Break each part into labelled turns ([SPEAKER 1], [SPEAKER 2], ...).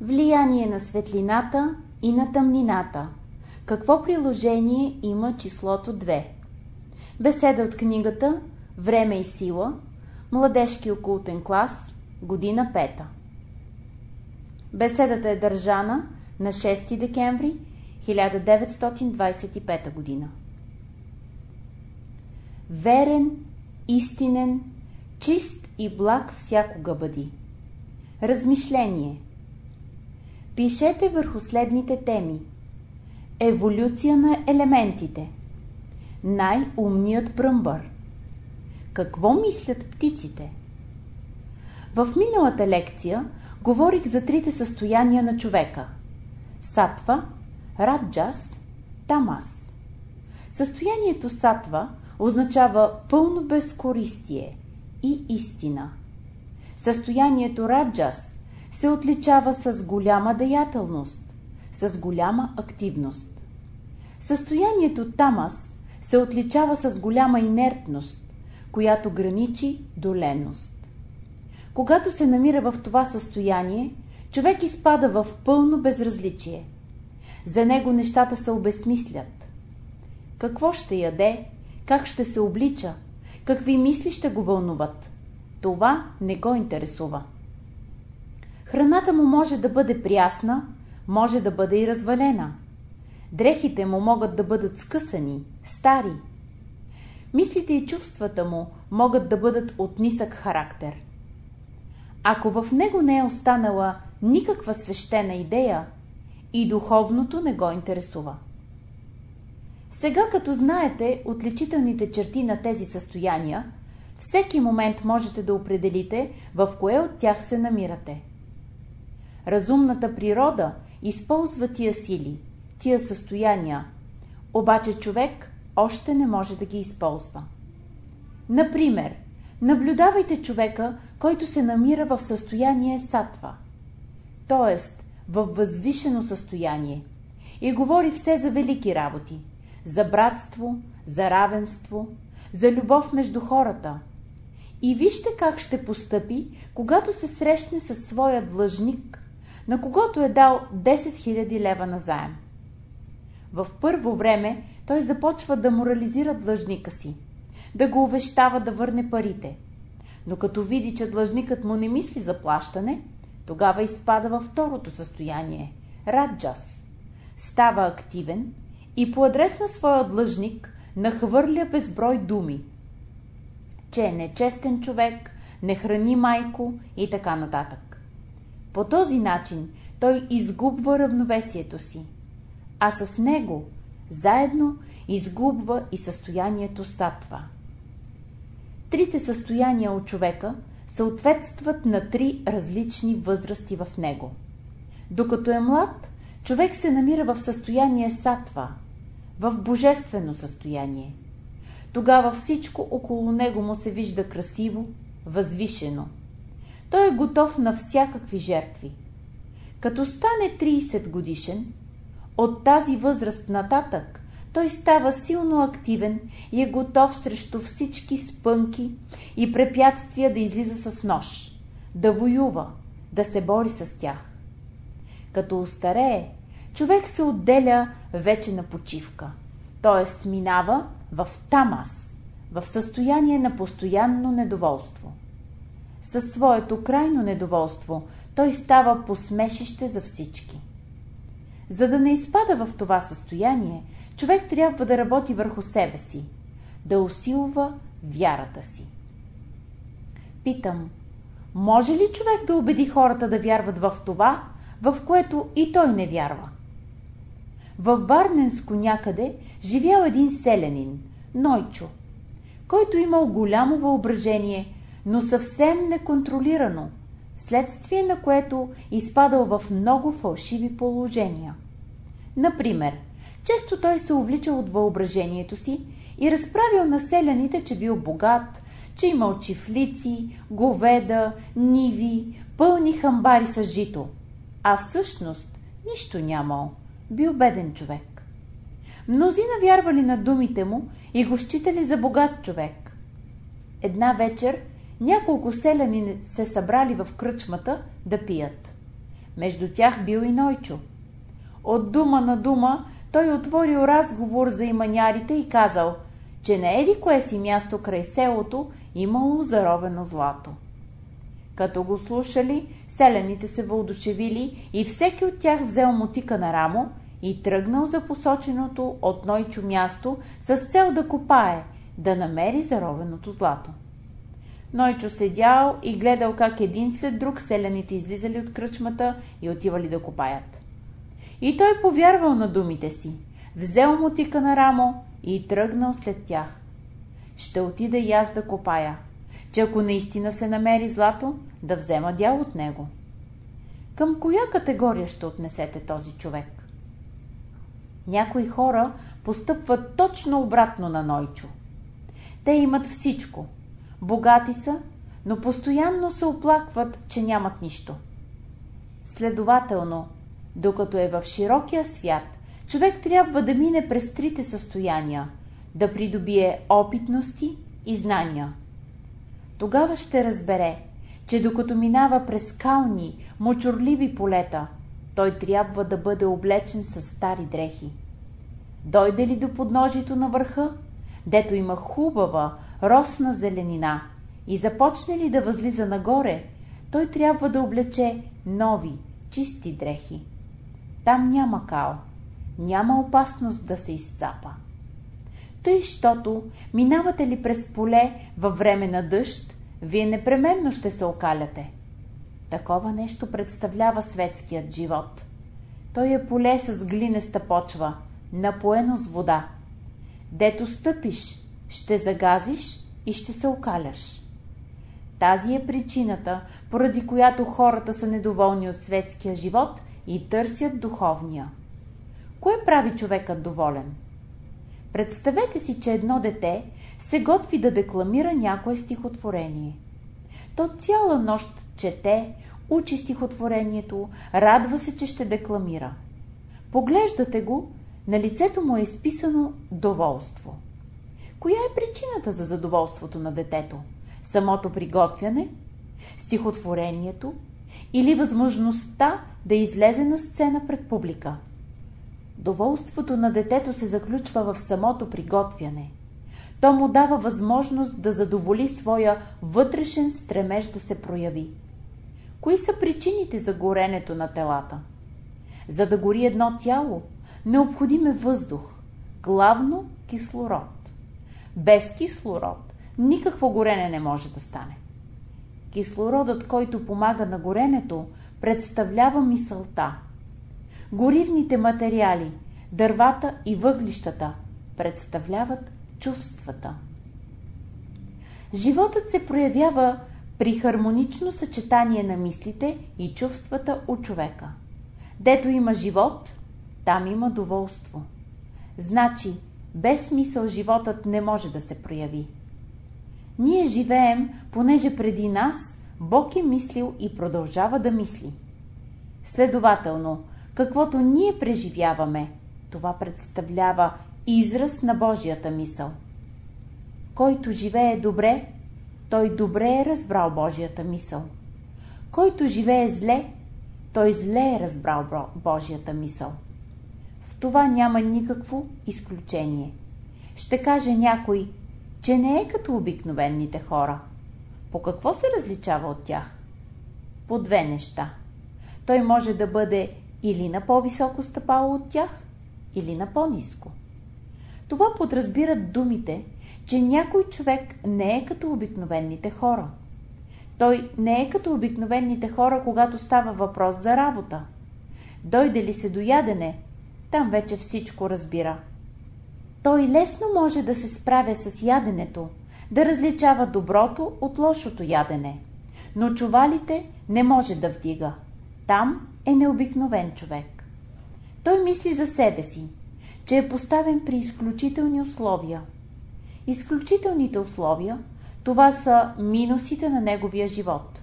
[SPEAKER 1] Влияние на светлината и на тъмнината. Какво приложение има числото 2? Беседа от книгата Време и сила. Младежки окултен клас. Година 5. Беседата е държана на 6 декември 1925 година. Верен, истинен, чист и благ всякога бъди. Размишление Пишете върху следните теми. Еволюция на елементите. Най-умният пръмбър. Какво мислят птиците? В миналата лекция говорих за трите състояния на човека. Сатва, Раджас, Тамас. Състоянието Сатва означава пълно безкористие и истина. Състоянието Раджас се отличава с голяма деятелност, с голяма активност. Състоянието Тамас се отличава с голяма инертност, която граничи до леност. Когато се намира в това състояние, човек изпада в пълно безразличие. За него нещата се обесмислят. Какво ще яде, как ще се облича, какви мисли ще го вълнуват, това не го интересува. Храната му може да бъде прясна, може да бъде и развалена. Дрехите му могат да бъдат скъсани, стари. Мислите и чувствата му могат да бъдат от нисък характер. Ако в него не е останала никаква свещена идея, и духовното не го интересува. Сега, като знаете отличителните черти на тези състояния, всеки момент можете да определите в кое от тях се намирате. Разумната природа използва тия сили, тия състояния, обаче човек още не може да ги използва. Например, наблюдавайте човека, който се намира в състояние сатва, т.е. в възвишено състояние и говори все за велики работи, за братство, за равенство, за любов между хората. И вижте как ще постъпи, когато се срещне със своя длъжник, на когото е дал 10 000 лева на заем. В първо време той започва да морализира длъжника си, да го увещава да върне парите. Но като види, че длъжникът му не мисли за плащане, тогава изпада във второто състояние – раджас. Става активен и по адрес на своя длъжник нахвърля безброй думи. Че е нечестен човек, не храни майко и така нататък. По този начин той изгубва равновесието си, а с него заедно изгубва и състоянието сатва. Трите състояния от човека съответстват на три различни възрасти в него. Докато е млад, човек се намира в състояние сатва, в божествено състояние. Тогава всичко около него му се вижда красиво, възвишено – той е готов на всякакви жертви. Като стане 30 годишен, от тази възраст нататък той става силно активен и е готов срещу всички спънки и препятствия да излиза с нож, да воюва, да се бори с тях. Като устарее, човек се отделя вече на почивка, т.е. минава в тамас, в състояние на постоянно недоволство със своето крайно недоволство, той става посмешище за всички. За да не изпада в това състояние, човек трябва да работи върху себе си, да усилва вярата си. Питам, може ли човек да убеди хората да вярват в това, в което и той не вярва? Във Варненско някъде живял един селянин, Нойчо, който имал голямо въображение но съвсем неконтролирано, следствие на което изпадал в много фалшиви положения. Например, често той се увличал от въображението си и разправил населените, че бил богат, че имал чифлици, говеда, ниви, пълни хамбари с жито. А всъщност нищо нямал. Бил беден човек. Мнозина вярвали на думите му и го считали за богат човек. Една вечер няколко селяни се събрали в кръчмата да пият. Между тях бил и Нойчо. От дума на дума той отворил разговор за иманярите и казал, че на еди кое си място край селото имало заровено злато. Като го слушали, селените се въодушевили и всеки от тях взел мотика на рамо и тръгнал за посоченото от Нойчо място с цел да копае, да намери заровеното злато. Нойчо седял и гледал как един след друг селяните излизали от кръчмата и отивали да копаят. И той повярвал на думите си, взел мотика на рамо и тръгнал след тях. Ще отида и аз да копая, че ако наистина се намери злато, да взема дял от него. Към коя категория ще отнесете този човек? Някои хора постъпват точно обратно на Нойчо. Те имат всичко. Богати са, но постоянно се оплакват, че нямат нищо. Следователно, докато е в широкия свят, човек трябва да мине през трите състояния, да придобие опитности и знания. Тогава ще разбере, че докато минава през скални, мочурливи полета, той трябва да бъде облечен с стари дрехи. Дойде ли до подножието на върха, дето има хубава, росна зеленина, и започне ли да възлиза нагоре, той трябва да облече нови, чисти дрехи. Там няма кал, няма опасност да се изцапа. Тъй, щото минавате ли през поле във време на дъжд, вие непременно ще се окаляте. Такова нещо представлява светският живот. Той е поле с глинеста почва, напоено с вода. Дето стъпиш, ще загазиш и ще се окаляш. Тази е причината, поради която хората са недоволни от светския живот и търсят духовния. Кое прави човекът доволен? Представете си, че едно дете се готви да декламира някое стихотворение. То цяла нощ чете, учи стихотворението, радва се, че ще декламира. Поглеждате го, на лицето му е изписано доволство. Коя е причината за задоволството на детето? Самото приготвяне? Стихотворението? Или възможността да излезе на сцена пред публика? Доволството на детето се заключва в самото приготвяне. То му дава възможност да задоволи своя вътрешен стремеж да се прояви. Кои са причините за горенето на телата? За да гори едно тяло, необходим е въздух, главно кислород. Без кислород никакво горене не може да стане. Кислородът, който помага на горенето, представлява мисълта. Горивните материали, дървата и въглищата представляват чувствата. Животът се проявява при хармонично съчетание на мислите и чувствата у човека. Дето има живот, там има доволство. Значи, без смисъл животът не може да се прояви. Ние живеем, понеже преди нас Бог е мислил и продължава да мисли. Следователно, каквото ние преживяваме, това представлява израз на Божията мисъл. Който живее добре, той добре е разбрал Божията мисъл. Който живее зле, той зле е разбрал Божията мисъл. Това няма никакво изключение. Ще каже някой, че не е като обикновените хора. По какво се различава от тях? По две неща. Той може да бъде или на по-високо стъпало от тях, или на по-низко. Това подразбират думите, че някой човек не е като обикновените хора. Той не е като обикновените хора, когато става въпрос за работа. Дойде ли се до ядене, там вече всичко разбира. Той лесно може да се справя с яденето, да различава доброто от лошото ядене. Но чувалите не може да вдига. Там е необикновен човек. Той мисли за себе си, че е поставен при изключителни условия. Изключителните условия – това са минусите на неговия живот.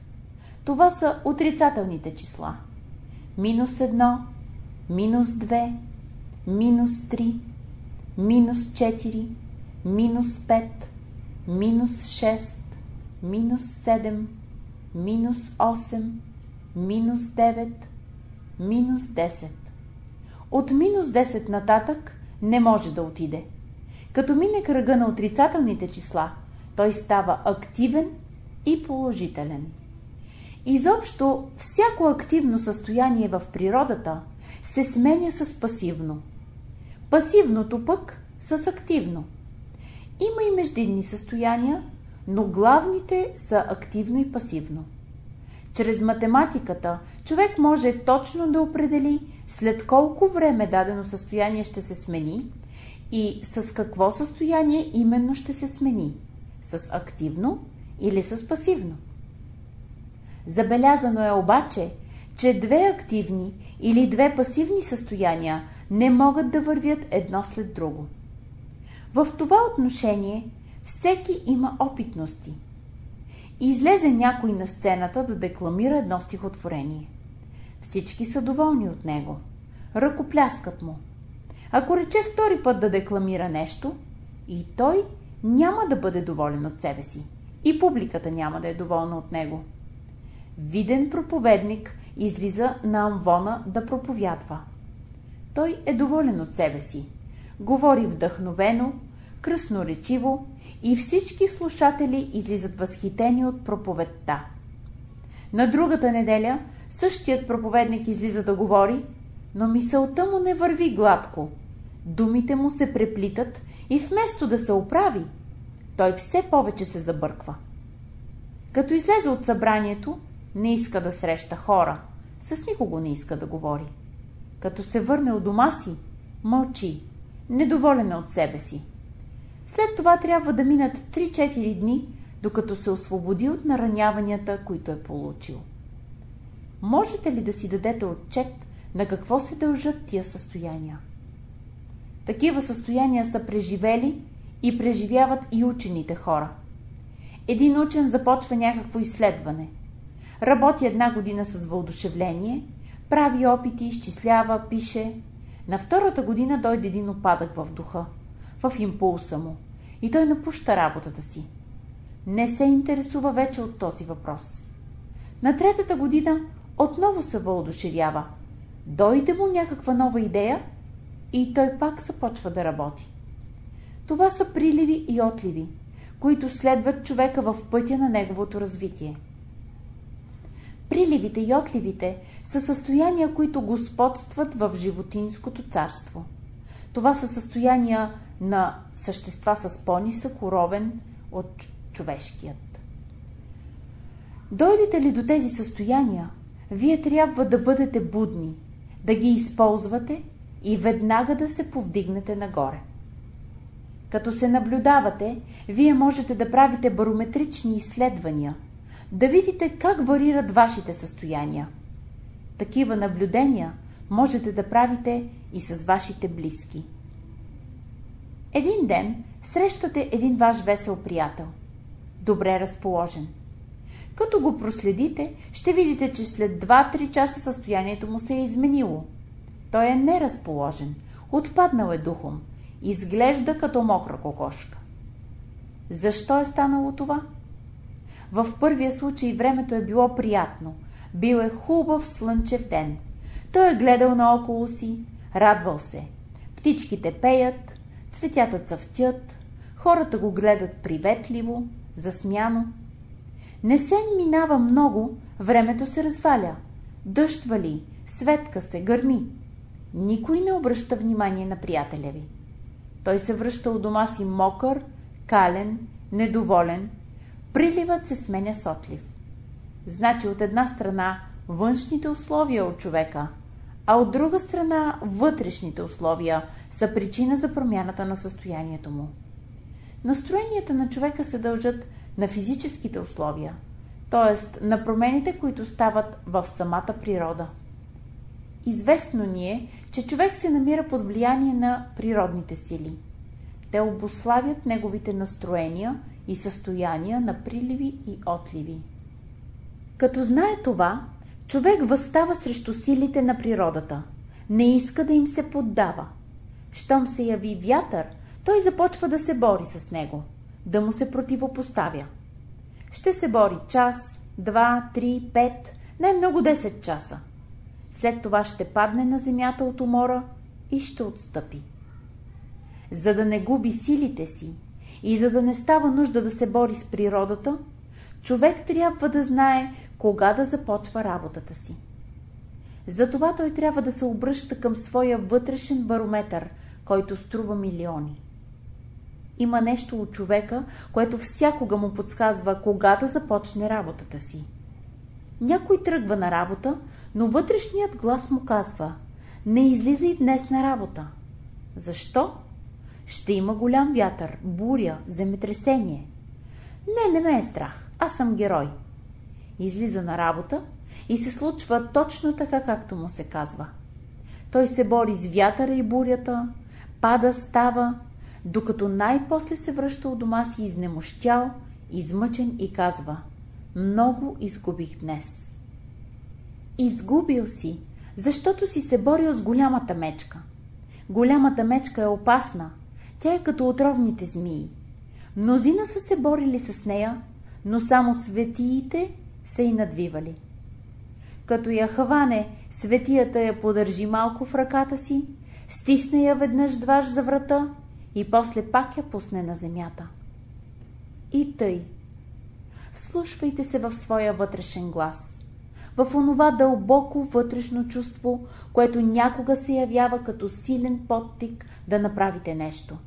[SPEAKER 1] Това са отрицателните числа. Минус 1, минус 2, минус 3, минус 4, минус 5, минус 6, минус 7, минус 8, минус 9, минус 10. От минус 10 нататък не може да отиде. Като мине кръга на отрицателните числа, той става активен и положителен. Изобщо, всяко активно състояние в природата се сменя с пасивно. Пасивното пък с активно. Има и междинни състояния, но главните са активно и пасивно. Чрез математиката човек може точно да определи след колко време дадено състояние ще се смени и с какво състояние именно ще се смени – с активно или с пасивно. Забелязано е обаче, че две активни или две пасивни състояния не могат да вървят едно след друго. В това отношение всеки има опитности. Излезе някой на сцената да декламира едно стихотворение. Всички са доволни от него. Ръкопляскат му. Ако рече втори път да декламира нещо, и той няма да бъде доволен от себе си. И публиката няма да е доволна от него. Виден проповедник излиза на амвона да проповядва. Той е доволен от себе си. Говори вдъхновено, кръсноречиво и всички слушатели излизат възхитени от проповедта. На другата неделя същият проповедник излиза да говори, но мисълта му не върви гладко. Думите му се преплитат и вместо да се оправи, той все повече се забърква. Като излезе от събранието, не иска да среща хора, с никого не иска да говори. Като се върне от дома си, мълчи, недоволен е от себе си. След това трябва да минат 3-4 дни, докато се освободи от нараняванията, които е получил. Можете ли да си дадете отчет на какво се дължат тия състояния? Такива състояния са преживели и преживяват и учените хора. Един учен започва някакво изследване. Работи една година с въодушевление, прави опити, изчислява, пише. На втората година дойде един опадък в духа в импулса му и той напуща работата си. Не се интересува вече от този въпрос. На третата година отново се въодушевява. Дойде му някаква нова идея и той пак започва да работи. Това са приливи и отливи, които следват човека в пътя на неговото развитие. Приливите и отливите са състояния, които господстват в животинското царство. Това са състояния на същества с по-нисък уровен от човешкият. Дойдете ли до тези състояния, вие трябва да бъдете будни, да ги използвате и веднага да се повдигнете нагоре. Като се наблюдавате, вие можете да правите барометрични изследвания, да видите как варират вашите състояния. Такива наблюдения можете да правите и с вашите близки. Един ден срещате един ваш весел приятел. Добре разположен. Като го проследите, ще видите, че след 2-3 часа състоянието му се е изменило. Той е неразположен, отпаднал е духом, изглежда като мокра кокошка. Защо е станало това? В първия случай времето е било приятно, бил е хубав слънчев ден. Той е гледал наоколо си, радвал се. Птичките пеят, Цветята цъфтят, хората го гледат приветливо, засмяно. Не се минава много, времето се разваля. Дъжд вали, светка се, гърми. Никой не обръща внимание на приятеля ви. Той се връща у дома си мокър, кален, недоволен. Приливът се сменя с отлив. Значи от една страна външните условия от човека – а от друга страна вътрешните условия са причина за промяната на състоянието му. Настроенията на човека се дължат на физическите условия, т.е. на промените, които стават в самата природа. Известно ни е, че човек се намира под влияние на природните сили. Те обославят неговите настроения и състояния на приливи и отливи. Като знае това, Човек възстава срещу силите на природата. Не иска да им се поддава. Щом се яви вятър, той започва да се бори с него, да му се противопоставя. Ще се бори час, два, три, пет, най-много 10 часа. След това ще падне на земята от умора и ще отстъпи. За да не губи силите си и за да не става нужда да се бори с природата, човек трябва да знае кога да започва работата си. Затова той трябва да се обръща към своя вътрешен барометър, който струва милиони. Има нещо от човека, което всякога му подсказва кога да започне работата си. Някой тръгва на работа, но вътрешният глас му казва Не излизай днес на работа. Защо? Ще има голям вятър, буря, земетресение. Не, не ме е страх. Аз съм герой. Излиза на работа и се случва точно така, както му се казва. Той се бори с вятъра и бурята, пада, става, докато най-после се връща от дома си изнемощял, измъчен и казва «Много изгубих днес». Изгубил си, защото си се борил с голямата мечка. Голямата мечка е опасна. Тя е като отровните змии. Мнозина са се борили с нея, но само светиите са и надвивали. Като я хване, светията я подържи малко в ръката си, стисне я веднъж дваж за врата и после пак я пусне на земята. И тъй. Вслушвайте се в своя вътрешен глас, в онова дълбоко вътрешно чувство, което някога се явява като силен подтик да направите нещо.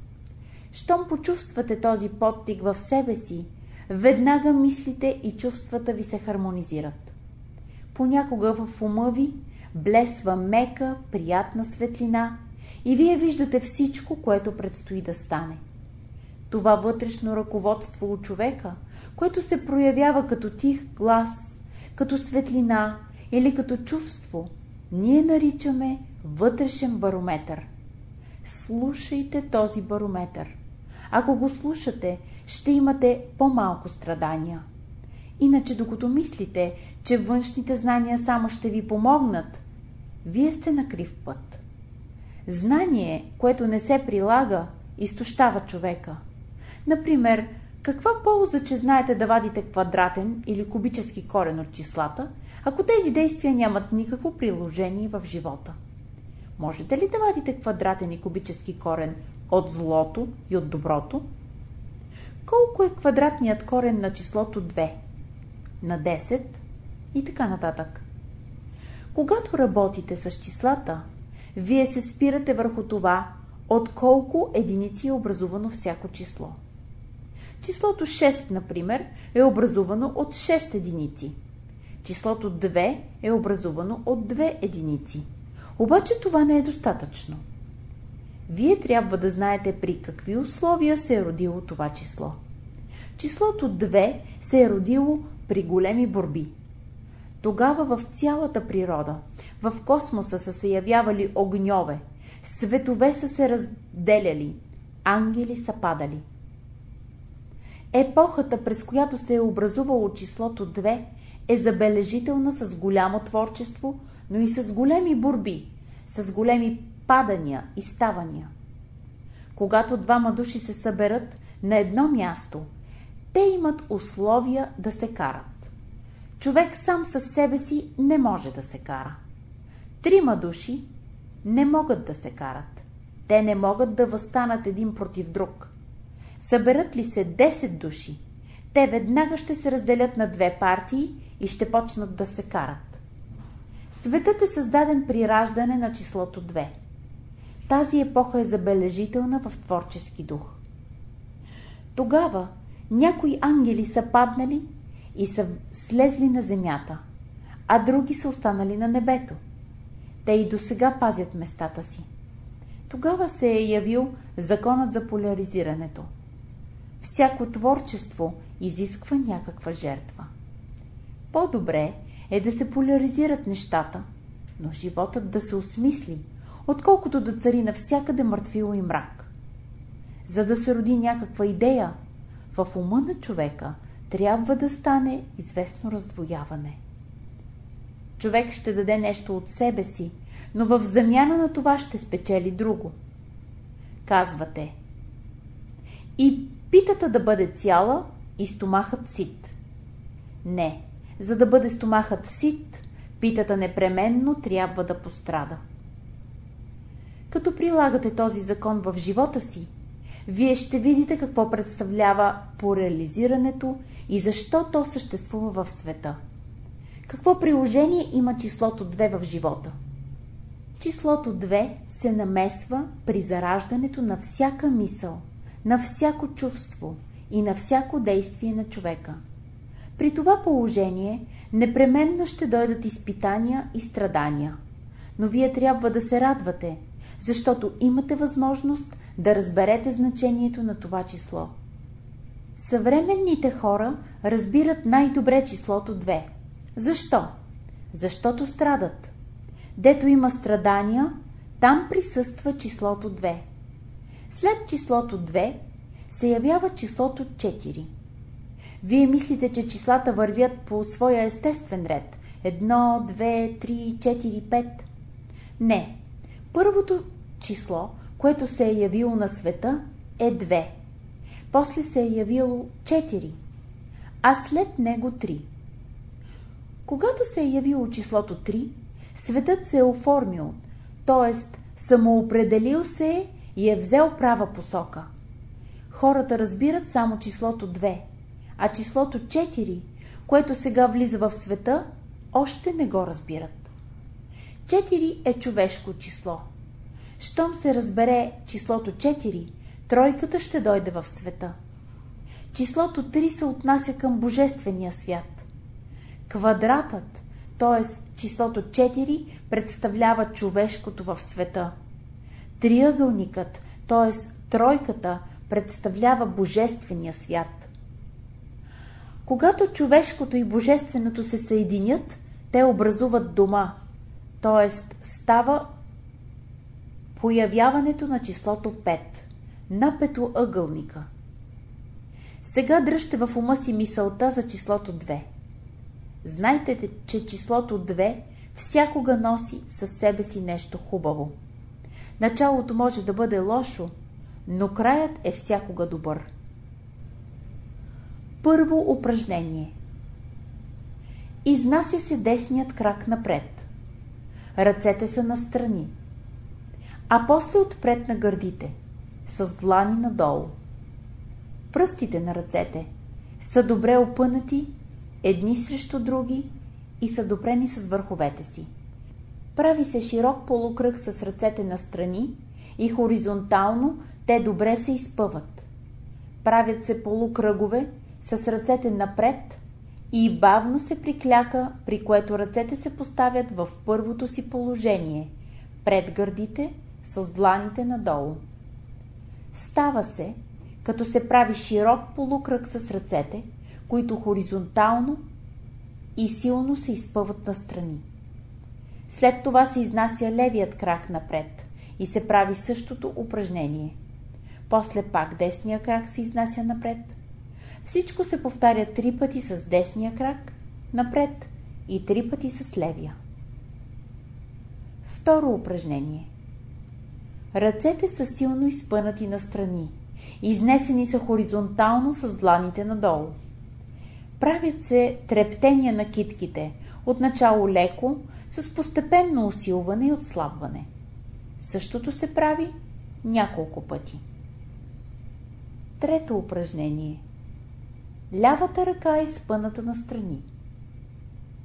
[SPEAKER 1] Щом почувствате този подтик в себе си, веднага мислите и чувствата ви се хармонизират. Понякога в ума ви блесва мека, приятна светлина и вие виждате всичко, което предстои да стане. Това вътрешно ръководство от човека, което се проявява като тих глас, като светлина или като чувство, ние наричаме вътрешен барометър. Слушайте този барометър. Ако го слушате, ще имате по-малко страдания. Иначе, докато мислите, че външните знания само ще ви помогнат, вие сте на крив път. Знание, което не се прилага, изтощава човека. Например, каква полза, че знаете да вадите квадратен или кубически корен от числата, ако тези действия нямат никакво приложение в живота? Можете ли да вадите квадратен и кубически корен от злото и от доброто? Колко е квадратният корен на числото 2? На 10 и така нататък. Когато работите с числата, вие се спирате върху това, от колко единици е образувано всяко число. Числото 6, например, е образувано от 6 единици. Числото 2 е образувано от 2 единици. Обаче това не е достатъчно. Вие трябва да знаете при какви условия се е родило това число. Числото 2 се е родило при големи борби. Тогава в цялата природа, в космоса са се явявали огньове, светове са се разделяли, ангели са падали. Епохата, през която се е образувало числото 2, е забележителна с голямо творчество, но и с големи борби, с големи падания и ставания. Когато двама души се съберат на едно място, те имат условия да се карат. Човек сам със себе си не може да се кара. Трима души не могат да се карат. Те не могат да възстанат един против друг. Съберат ли се 10 души, те веднага ще се разделят на две партии и ще почнат да се карат. Светът е създаден при раждане на числото 2. Тази епоха е забележителна в творчески дух. Тогава някои ангели са паднали и са слезли на земята, а други са останали на небето. Те и до сега пазят местата си. Тогава се е явил законът за поляризирането. Всяко творчество изисква някаква жертва. По-добре е да се поляризират нещата, но животът да се осмисли, отколкото да цари навсякъде мъртвило и мрак. За да се роди някаква идея, в ума на човека трябва да стане известно раздвояване. Човек ще даде нещо от себе си, но в замяна на това ще спечели друго. Казвате И питата да бъде цяла и стомахът сит. Не, за да бъде стомахът сит, питата непременно трябва да пострада. Като прилагате този закон в живота си, вие ще видите какво представлява по реализирането и защо то съществува в света. Какво приложение има числото 2 в живота? Числото 2 се намесва при зараждането на всяка мисъл, на всяко чувство и на всяко действие на човека. При това положение непременно ще дойдат изпитания и страдания. Но вие трябва да се радвате, защото имате възможност да разберете значението на това число. Съвременните хора разбират най-добре числото 2. Защо? Защото страдат. Дето има страдания, там присъства числото 2. След числото 2 се явява числото 4. Вие мислите, че числата вървят по своя естествен ред. 1, 2, 3, 4, 5. Не. Първото число, което се е явило на света, е 2. После се е явило 4, а след него 3. Когато се е явило числото 3, светът се е оформил, т.е. самоопределил се е и е взел права посока. Хората разбират само числото 2, а числото 4, което сега влиза в света, още не го разбират. 4 е човешко число. Щом се разбере числото 4, тройката ще дойде в света. Числото 3 се отнася към Божествения свят. Квадратът, т.е. числото 4, представлява човешкото в света. Триъгълникът, т.е. тройката, представлява Божествения свят. Когато човешкото и божественото се съединят, те образуват дома, т.е. става появяването на числото 5 на петоъгълника. Сега дръжте в ума си мисълта за числото 2. Знайте, че числото 2 всякога носи със себе си нещо хубаво. Началото може да бъде лошо, но краят е всякога добър. Първо упражнение Изнася се десният крак напред. Ръцете са настрани а после отпред на гърдите, с длани надолу. Пръстите на ръцете са добре опънати, едни срещу други и са допрени с върховете си. Прави се широк полукръг с ръцете на страни и хоризонтално те добре се изпъват. Правят се полукръгове с ръцете напред и бавно се прикляка, при което ръцете се поставят в първото си положение – пред гърдите – с дланите надолу. Става се, като се прави широк полукръг с ръцете, които хоризонтално и силно се изпъват настрани. След това се изнася левият крак напред и се прави същото упражнение. После пак десния крак се изнася напред. Всичко се повтаря три пъти с десния крак напред и три пъти с левия. Второ упражнение – Ръцете са силно изпънати настрани. Изнесени са хоризонтално с дланите надолу. Правят се трептения на китките, отначало леко, с постепенно усилване и отслабване. Същото се прави няколко пъти. Трето упражнение. Лявата ръка е спъната на страни.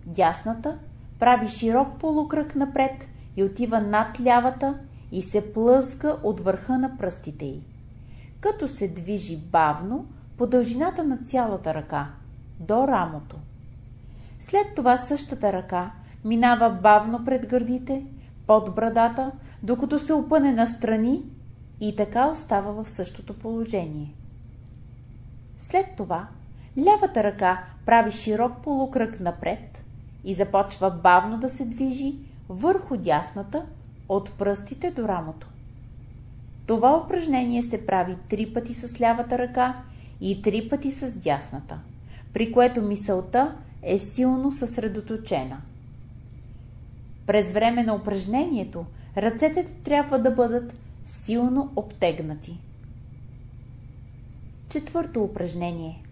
[SPEAKER 1] Дясната прави широк полукръг напред и отива над лявата и се плъзга от върха на пръстите й, като се движи бавно по дължината на цялата ръка, до рамото. След това същата ръка минава бавно пред гърдите, под брадата, докато се опъне настрани и така остава в същото положение. След това лявата ръка прави широк полукръг напред и започва бавно да се движи върху дясната от пръстите до рамото. Това упражнение се прави три пъти с лявата ръка и три пъти с дясната, при което мисълта е силно съсредоточена. През време на упражнението ръцете трябва да бъдат силно обтегнати. Четвърто упражнение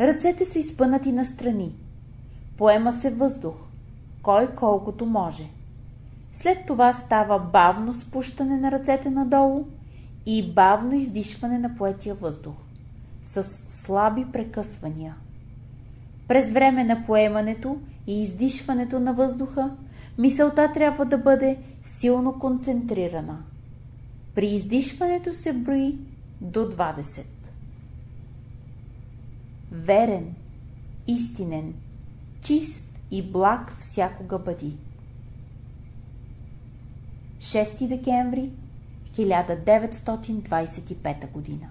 [SPEAKER 1] Ръцете са изпънати на страни. Поема се въздух, кой колкото може. След това става бавно спущане на ръцете надолу и бавно издишване на поетия въздух, с слаби прекъсвания. През време на поемането и издишването на въздуха, мисълта трябва да бъде силно концентрирана. При издишването се брои до 20. Верен, истинен, чист и благ всякога бъди. 6 декември 1925 година